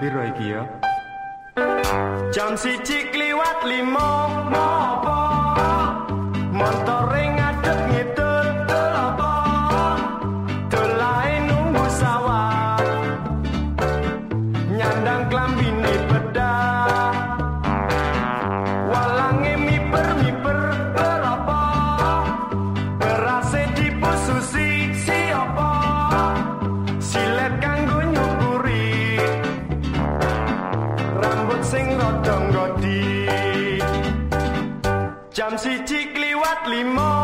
piro iki ya? Jam siji kliwat limo ngopo? Montore Jam siji kliwat limo.